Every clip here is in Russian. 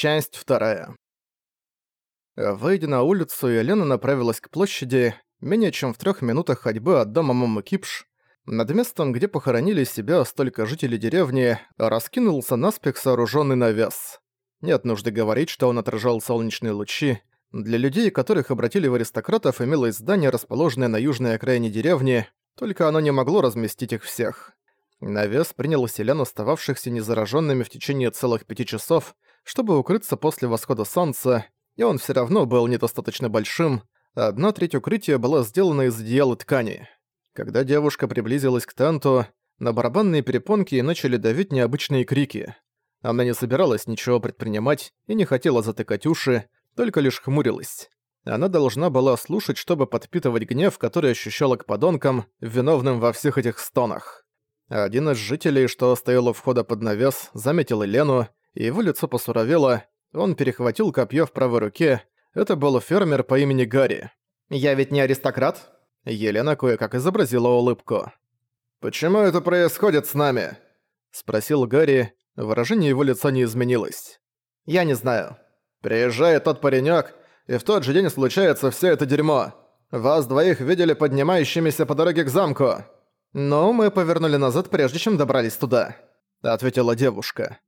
Часть вторая. Выйдя на улицу, Елена направилась к площади, менее чем в трех минутах ходьбы от дома Мамы Кипш. Над местом, где похоронили себя столько жителей деревни, раскинулся наспех сооруженный навес. Нет нужды говорить, что он отражал солнечные лучи. Для людей, которых обратили в аристократов, имелось здание, расположенное на южной окраине деревни, только оно не могло разместить их всех. Навес принял селян, остававшихся незараженными в течение целых пяти часов, чтобы укрыться после восхода солнца, и он все равно был недостаточно большим, одна треть укрытия была сделана из одеяла ткани. Когда девушка приблизилась к тенту, на барабанные перепонки начали давить необычные крики. Она не собиралась ничего предпринимать и не хотела затыкать уши, только лишь хмурилась. Она должна была слушать, чтобы подпитывать гнев, который ощущала к подонкам, виновным во всех этих стонах. Один из жителей, что стоял у входа под навес, заметил Елену, его лицо посуровело, он перехватил копье в правой руке. Это был фермер по имени Гарри. «Я ведь не аристократ?» Елена кое-как изобразила улыбку. «Почему это происходит с нами?» Спросил Гарри, выражение его лица не изменилось. «Я не знаю. Приезжает тот паренёк, и в тот же день случается все это дерьмо. Вас двоих видели поднимающимися по дороге к замку. «Но мы повернули назад, прежде чем добрались туда», — ответила девушка.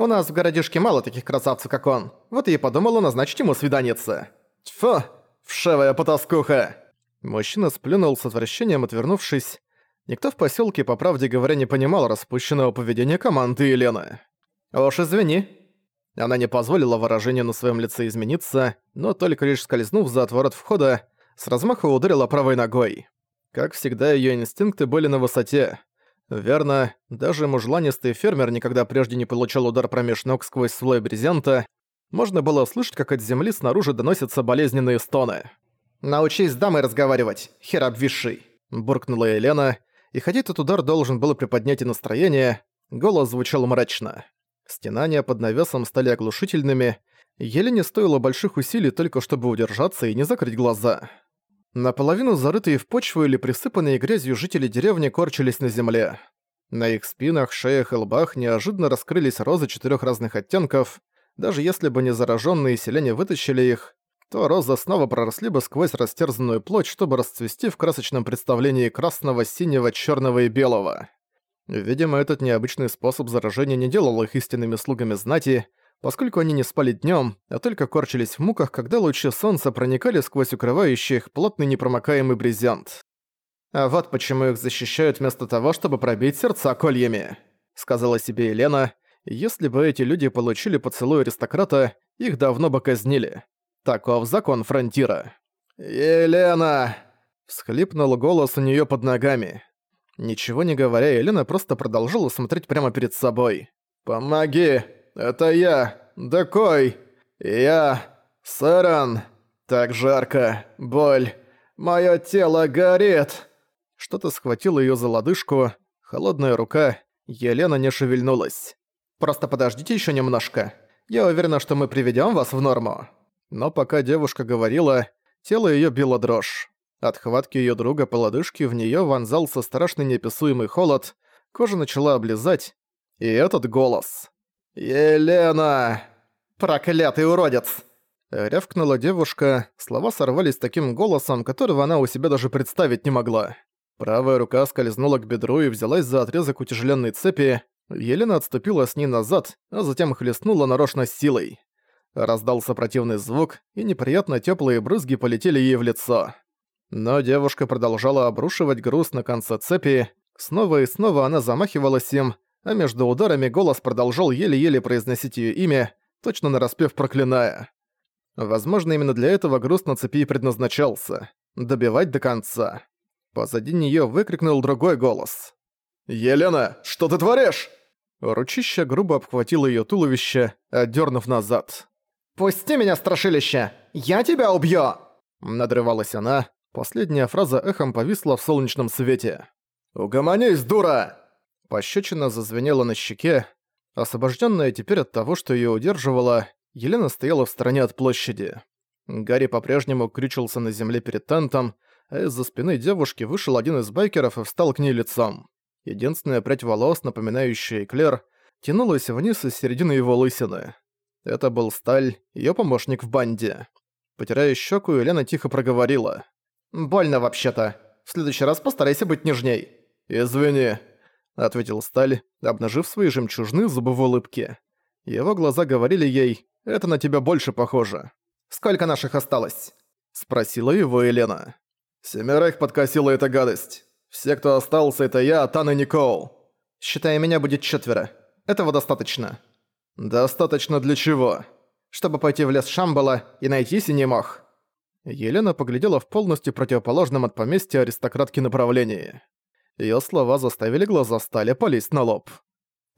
«У нас в городишке мало таких красавцев, как он. Вот и подумала назначить ему свиданица». «Тьфу, вшивая потаскуха!» Мужчина сплюнул с отвращением, отвернувшись. Никто в поселке, по правде говоря, не понимал распущенного поведения команды Елены. «Уж извини». Она не позволила выражению на своем лице измениться, но только лишь скользнув за отворот входа, с размаха ударила правой ногой. Как всегда, её инстинкты были на высоте. Верно, даже мужланистый фермер никогда прежде не получал удар промеж ног сквозь слой брезента. Можно было слышать, как от земли снаружи доносятся болезненные стоны. «Научись с дамой разговаривать, хер обвисший!» – буркнула Елена, и хотя этот удар должен был приподнять и настроение, голос звучал мрачно. Стенания под навесом стали оглушительными, Елене стоило больших усилий только чтобы удержаться и не закрыть глаза. Наполовину зарытые в почву или присыпанные грязью жители деревни корчились на земле. На их спинах, шеях и лбах неожиданно раскрылись розы четырех разных оттенков. Даже если бы не зараженные селяне вытащили их, то розы снова проросли бы сквозь растерзанную плоть, чтобы расцвести в красочном представлении красного, синего, черного и белого. Видимо, этот необычный способ заражения не делал их истинными слугами знати, поскольку они не спали днем, а только корчились в муках, когда лучи солнца проникали сквозь укрывающий их плотный непромокаемый брезент. «А вот почему их защищают вместо того, чтобы пробить сердца кольями», — сказала себе Елена. «Если бы эти люди получили поцелуй аристократа, их давно бы казнили. Таков закон фронтира». «Елена!» — всхлипнул голос у неё под ногами. Ничего не говоря, Елена просто продолжила смотреть прямо перед собой. «Помоги!» Это я, Декой. Я, Саран. Так жарко, боль. Моё тело горит. Что-то схватило её за лодыжку, холодная рука, Елена не шевельнулась. «Просто подождите ещё немножко. Я уверена, что мы приведём вас в норму». Но пока девушка говорила, тело её било дрожь. От хватки её друга по лодыжке в неё вонзался страшный неописуемый холод, кожа начала облизать, и этот голос. «Елена! Проклятый уродец!» Рявкнула девушка, слова сорвались таким голосом, которого она у себя даже представить не могла. Правая рука скользнула к бедру и взялась за отрезок утяжеленной цепи. Елена отступила с ней назад, а затем хлестнула нарочно силой. Раздался противный звук, и неприятно теплые брызги полетели ей в лицо. Но девушка продолжала обрушивать груз на конце цепи. Снова и снова она замахивалась им, а между ударами голос продолжал еле-еле произносить её имя, точно нараспев проклиная. Возможно, именно для этого груз на цепи предназначался — добивать до конца. Позади неё выкрикнул другой голос. «Елена, что ты творишь?» Ручище грубо обхватило её туловище, отдёрнув назад. «Пусти меня, страшилище! Я тебя убью!» Надрывалась она. Последняя фраза эхом повисла в солнечном свете. «Угомонись, дура!» Пощечина зазвенела на щеке. Освобожденная теперь от того, что ее удерживала, Елена стояла в стороне от площади. Гарри по-прежнему крючился на земле перед тентом, а из-за спины девушки вышел один из байкеров и встал к ней лицом. Единственная прядь волос, напоминающая эклер, тянулась вниз из середины его лысины. Это был Сталь, её помощник в банде. Потирая щеку, Елена тихо проговорила. «Больно вообще-то. В следующий раз постарайся быть нежней». «Извини», — ответил Сталь, обнажив свои жемчужны зубы в улыбке. Его глаза говорили ей «Это на тебя больше похоже». «Сколько наших осталось?» — спросила его Елена. «Семерых подкосила эта гадость. Все, кто остался, это я, Тан и Никол. Считай, меня будет четверо. Этого достаточно». «Достаточно для чего?» «Чтобы пойти в лес Шамбала и найти синий мох». Елена поглядела в полностью противоположном от поместья аристократки направлении. Её слова заставили глаза Стали полезть на лоб.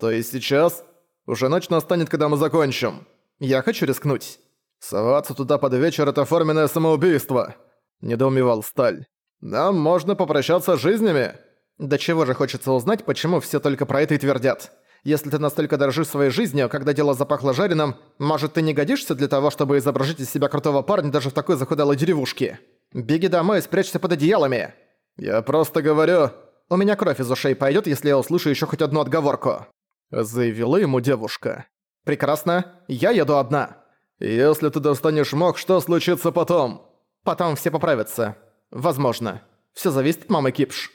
«То есть сейчас? Уже ночь настанет, когда мы закончим. Я хочу рискнуть. Соваться туда под вечер — это форменное самоубийство», — недоумевал Сталь. «Нам можно попрощаться с жизнями». «Да чего же хочется узнать, почему все только про это и твердят. Если ты настолько дорожишь своей жизнью, когда дело запахло жареным, может, ты не годишься для того, чтобы изображить из себя крутого парня даже в такой захудалой деревушке? Беги домой и спрячься под одеялами!» «Я просто говорю...» «У меня кровь из ушей пойдет, если я услышу еще хоть одну отговорку», — заявила ему девушка. «Прекрасно. Я еду одна». «Если ты достанешь мох, что случится потом?» «Потом все поправятся. Возможно. Все зависит от мамы Кипш».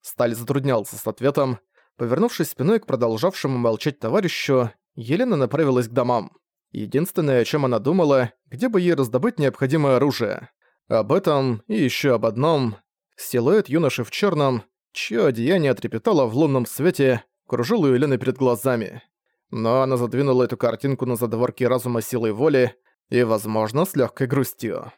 Сталь затруднялся с ответом, Повернувшись спиной к продолжавшему молчать товарищу, Елена направилась к домам. Единственное, о чем она думала, где бы ей раздобыть необходимое оружие. Об этом и еще об одном. Силуэт юноши в черном, чье одеяние трепетало в лунном свете, кружил у Елены перед глазами. Но она задвинула эту картинку на задворки разума силой воли и, возможно, с легкой грустью.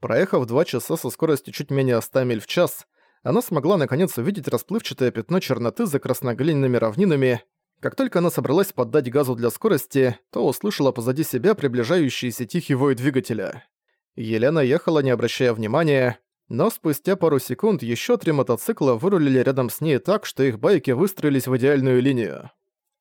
Проехав два часа со скоростью чуть менее 100 миль в час, она смогла наконец увидеть расплывчатое пятно черноты за красноглиняными равнинами. Как только она собралась поддать газу для скорости, то услышала позади себя приближающийся тихий вой двигателя. Елена ехала, не обращая внимания, но спустя пару секунд еще три мотоцикла вырулили рядом с ней так, что их байки выстроились в идеальную линию.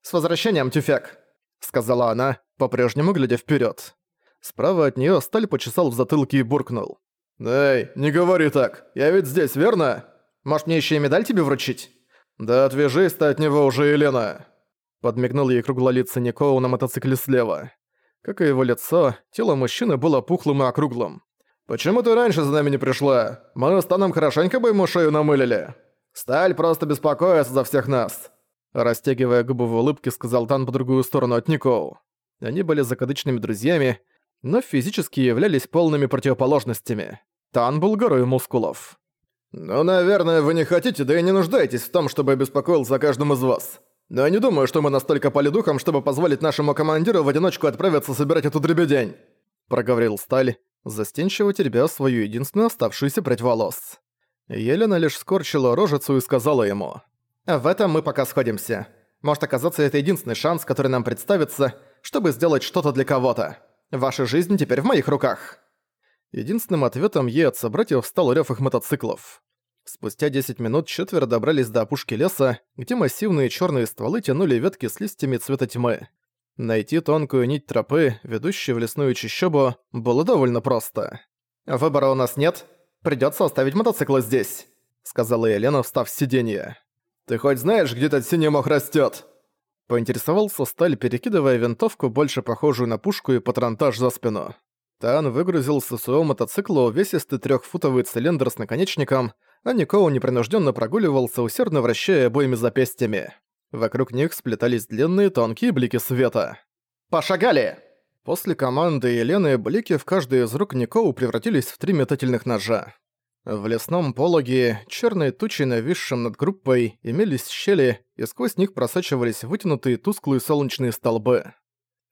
«С возвращением, Тюфяк!» — сказала она, по-прежнему глядя вперед. Справа от нее Сталь почесал в затылке и буркнул. «Эй, не говори так, я ведь здесь, верно? Может, мне еще и медаль тебе вручить?» «Да отвяжись ты от него уже, Елена!» Подмигнул ей круглолицый Никоу на мотоцикле слева. Как и его лицо, тело мужчины было пухлым и округлым. «Почему ты раньше за нами не пришла? Мы с Таном хорошенько бы ему шею намылили. Сталь просто беспокоится за всех нас!» Растягивая губы в улыбке, сказал Тан по другую сторону от Никоу. Они были закадычными друзьями, но физически являлись полными противоположностями. Тан был горой мускулов. «Ну, наверное, вы не хотите, да и не нуждаетесь в том, чтобы я беспокоился о каждом из вас. Но я не думаю, что мы настолько полидухом, чтобы позволить нашему командиру в одиночку отправиться собирать эту дребедень», — проговорил Сталь, застенчиво теребя свою единственную оставшуюся прядь волос. Елена лишь скорчила рожицу и сказала ему. «В этом мы пока сходимся. Может оказаться, это единственный шанс, который нам представится, чтобы сделать что-то для кого-то. Ваша жизнь теперь в моих руках». Единственным ответом ей от собратьев стал рёв их мотоциклов. Спустя 10 минут четверо добрались до опушки леса, где массивные чёрные стволы тянули ветки с листьями цвета тьмы. Найти тонкую нить тропы, ведущую в лесную чащобу, было довольно просто. «Выбора у нас нет. Придётся оставить мотоцикл здесь», — сказала Елена, встав с сиденья. «Ты хоть знаешь, где этот синий мох растёт?» Поинтересовался Сталь, перекидывая винтовку, больше похожую на пушку и патронтаж за спину. Тан выгрузил со своего мотоцикла увесистый трехфутовый цилиндр с наконечником, а Никоу непринужденно прогуливался, усердно вращая обоими запястьями. Вокруг них сплетались длинные тонкие блики света. «Пошагали!» После команды Елены блики в каждой из рук Никоу превратились в три метательных ножа. В лесном пологе, черной тучей нависшем над группой, имелись щели, и сквозь них просачивались вытянутые тусклые солнечные столбы.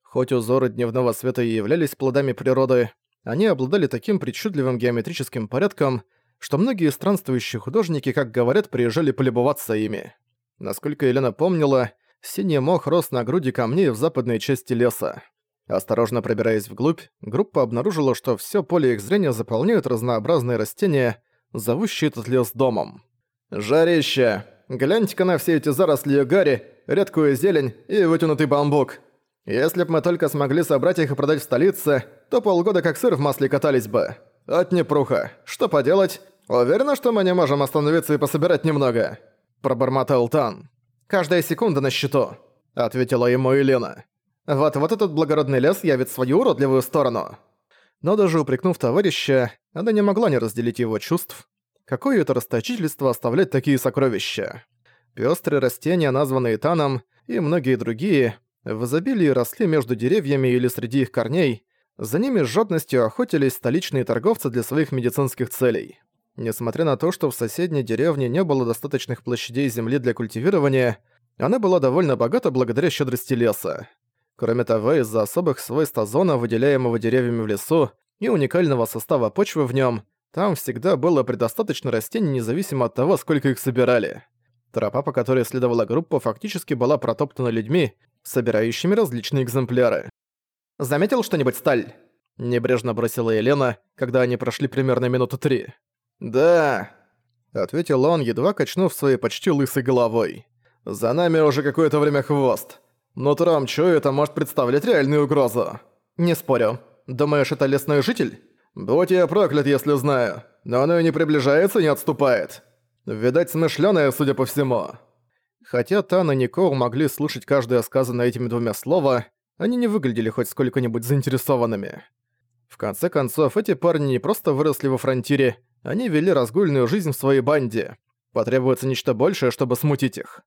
Хоть узоры дневного света и являлись плодами природы, они обладали таким причудливым геометрическим порядком, что многие странствующие художники, как говорят, приезжали полюбоваться ими. Насколько Елена помнила, синий мох рос на груди камней в западной части леса. Осторожно пробираясь вглубь, группа обнаружила, что все поле их зрения заполняют разнообразные растения, зовущие этот лес домом. «Жарище! Гляньте-ка на все эти заросли гари, редкую зелень и вытянутый бамбук. Если б мы только смогли собрать их и продать в столице, то полгода как сыр в масле катались бы. От непруха. Что поделать? Уверена, что мы не можем остановиться и пособирать немного?» Пробормотал Тан. «Каждая секунда на счету», — ответила ему Елена. Вот-вот этот благородный лес явит свою уродливую сторону. Но даже упрекнув товарища, она не могла не разделить его чувств. Какое это расточительство оставлять такие сокровища? Пёстрые растения, названные Таном, и многие другие, в изобилии росли между деревьями или среди их корней, за ними с жадностью охотились столичные торговцы для своих медицинских целей. Несмотря на то, что в соседней деревне не было достаточных площадей земли для культивирования, она была довольно богата благодаря щедрости леса. Кроме того, из-за особых свойств озона, выделяемого деревьями в лесу, и уникального состава почвы в нем, там всегда было предостаточно растений независимо от того, сколько их собирали. Тропа, по которой следовала группа, фактически была протоптана людьми, собирающими различные экземпляры. «Заметил что-нибудь, Сталь?» Небрежно бросила Елена, когда они прошли примерно минуту три. «Да», — ответил он, едва качнув своей почти лысой головой. «За нами уже какое-то время хвост. Но Трам Чо это может представлять реальную угрозу». «Не спорю. Думаешь, это лесной житель?» «Будь я проклят, если знаю. Но оно и не приближается, и не отступает. Видать, смышлёная, судя по всему». Хотя Тан и Никол могли слушать каждое сказанное этими двумя слова, они не выглядели хоть сколько-нибудь заинтересованными. В конце концов, эти парни не просто выросли во фронтире, они вели разгульную жизнь в своей банде. Потребуется нечто большее, чтобы смутить их.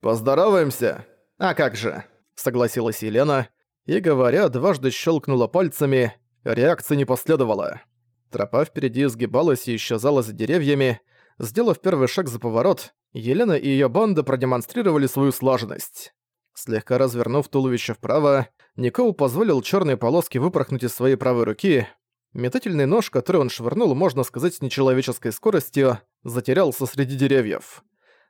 «Поздороваемся!» «А как же!» — согласилась Елена, и, говоря, дважды щелкнула пальцами, реакции не последовало. Тропа впереди сгибалась и исчезала за деревьями. Сделав первый шаг за поворот, Елена и её банда продемонстрировали свою слаженность. Слегка развернув туловище вправо, Никол позволил чёрной полоске выпорхнуть из своей правой руки. Метательный нож, который он швырнул, можно сказать, с нечеловеческой скоростью, затерялся среди деревьев.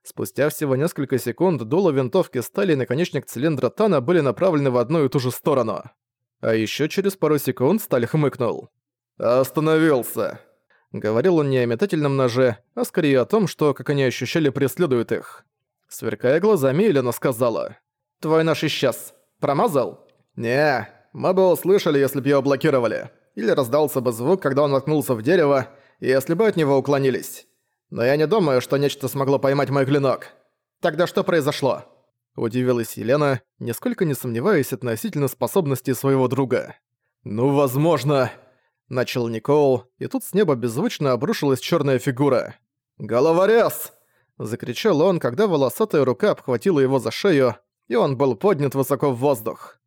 Спустя всего несколько секунд дуло винтовки стали и наконечник цилиндра Тана были направлены в одну и ту же сторону. А ещё через пару секунд Сталь хмыкнул. «Остановился!» Говорил он не о метательном ноже, а скорее о том, что, как они ощущали, преследует их. Сверкая глазами, Елена сказала. Твой нож исчез. Промазал? Не, мы бы услышали, если бы его блокировали. Или раздался бы звук, когда он воткнулся в дерево, если бы от него уклонились. Но я не думаю, что нечто смогло поймать мой клинок. Тогда что произошло? Удивилась Елена, нисколько не сомневаясь относительно способностей своего друга. «Ну, возможно...» Начал Никол, и тут с неба беззвучно обрушилась черная фигура. «Головорез!» Закричал он, когда волосатая рука обхватила его за шею, и он был поднят высоко в воздух.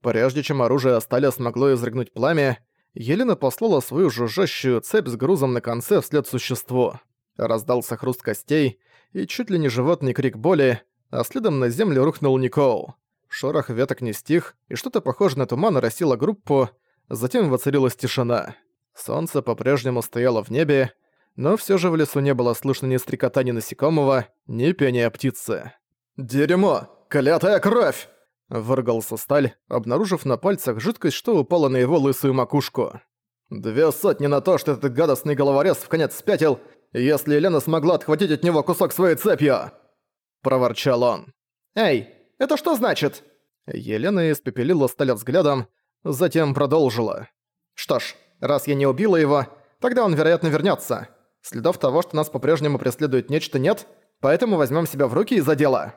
Прежде чем оружие Асталя смогло изрыгнуть пламя, Елена послала свою жужжащую цепь с грузом на конце вслед существу. Раздался хруст костей, и чуть ли не животный крик боли, а следом на землю рухнул Никол. Шорох веток не стих, и что-то похожее на туман оросило группу, затем воцарилась тишина. Солнце по-прежнему стояло в небе, но все же в лесу не было слышно ни стрекотания насекомого, ни пения птицы. «Дерьмо!» «Клятая кровь!» Выргался сталь, обнаружив на пальцах жидкость, что упала на его лысую макушку. «Две сотни на то, что этот гадостный головорез в конец спятил, если Елена смогла отхватить от него кусок своей цепью!» Проворчал он. «Эй, это что значит?» Елена испепелила сталь взглядом, затем продолжила. «Что ж, раз я не убила его, тогда он, вероятно, вернется. Следов того, что нас по-прежнему преследует нечто, нет, поэтому возьмем себя в руки и за дело».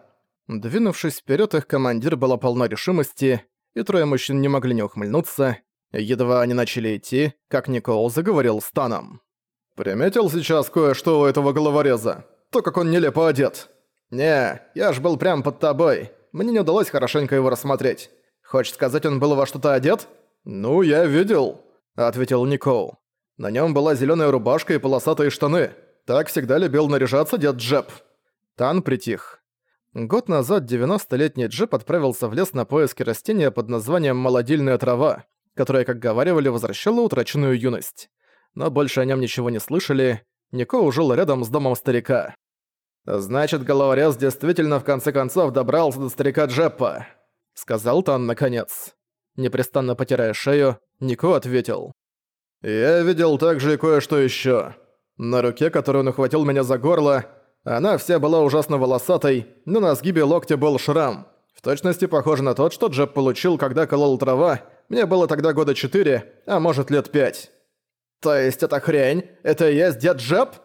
Двинувшись вперед, их командир была полна решимости, и трое мужчин не могли не ухмыльнуться. Едва они начали идти, как Никол заговорил с Таном. «Приметил сейчас кое-что у этого головореза? То, как он нелепо одет». «Не, я ж был прям под тобой. Мне не удалось хорошенько его рассмотреть. Хочешь сказать, он был во что-то одет?» «Ну, я видел», — ответил Никол. На нем была зеленая рубашка и полосатые штаны. Так всегда любил наряжаться дед Джеб. Тан притих. Год назад 90-летний Джип отправился в лес на поиски растения под названием «молодильная трава», которая, как говаривали, возвращала утраченную юность. Но больше о нем ничего не слышали, Нико жил рядом с домом старика. «Значит, головорез действительно в конце концов добрался до старика Джеппа», — сказал Тан наконец. Непрестанно потирая шею, Нико ответил. «Я видел также и кое-что ещё. На руке, которой он ухватил меня за горло, она вся была ужасно волосатой, но на сгибе локтя был шрам. В точности похоже на тот, что Джеб получил, когда колол трава. Мне было тогда года четыре, а может лет пять. «То есть эта хрень? Это и есть дед Джеб?»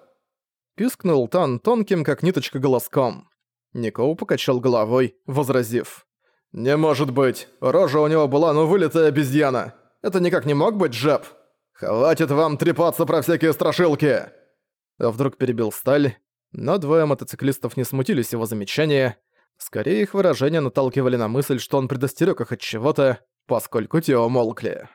Пискнул Тан тонким, как ниточка, голоском. Никоу покачал головой, возразив. «Не может быть! Рожа у него была, ну вылитая обезьяна! Это никак не мог быть Джеб! Хватит вам трепаться про всякие страшилки!» Вдруг перебил Сталь, но двое мотоциклистов не смутились его замечания. Скорее их выражения наталкивали на мысль, что он предостерёг их от чего-то, поскольку те умолкли.